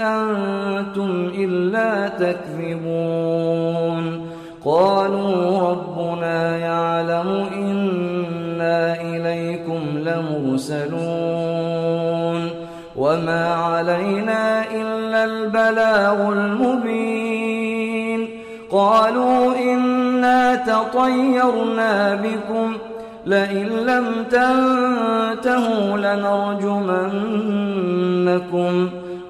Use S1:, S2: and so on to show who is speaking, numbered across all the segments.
S1: أنتم إلا تكذبون. قالوا ربنا يعلم إنا إليكم لمرسلون. وما علينا إلا البلاغ المبين. قالوا إنا تطيرنا بكم. لئن لم تنتهوا لنرجمنكم.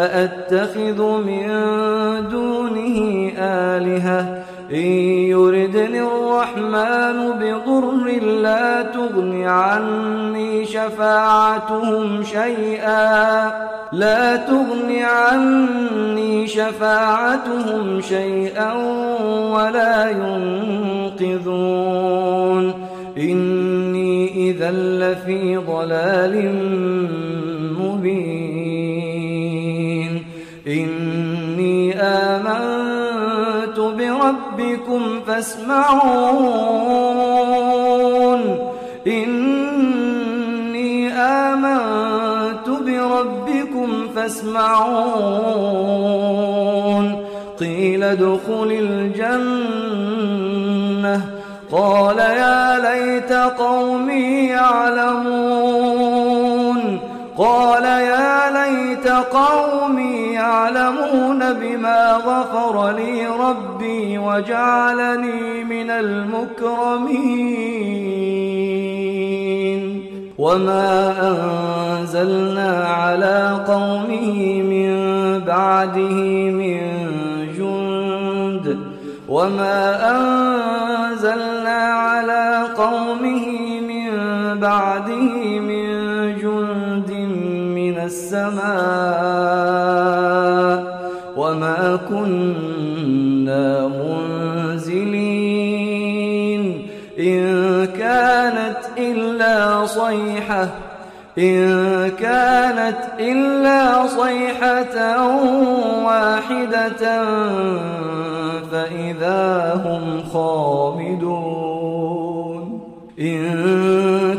S1: أأتخذ من دونه آلهة؟ إن يردني الرحمن بضر لا تغن عني شفاعتهم شيئا. لا تغن عني شفاعتهم شيئا ولا ينقذون. إني إذا لفي ضلال بربكم فاسمعون. إني آمنت بربكم فاسمعون. قيل ادخل الجنة. قال يا ليت قومي يعلمون. قال يا قومي يعلمون بما غفر لي ربي وجعلني من المكرمين. وما أنزلنا على قومه من بعده من جند. وما أنزلنا على قومه من بعده السماء وما كنا منزلين إن كانت إلا صيحة إن كانت إلا صيحة واحدة فإذا هم خامدون إن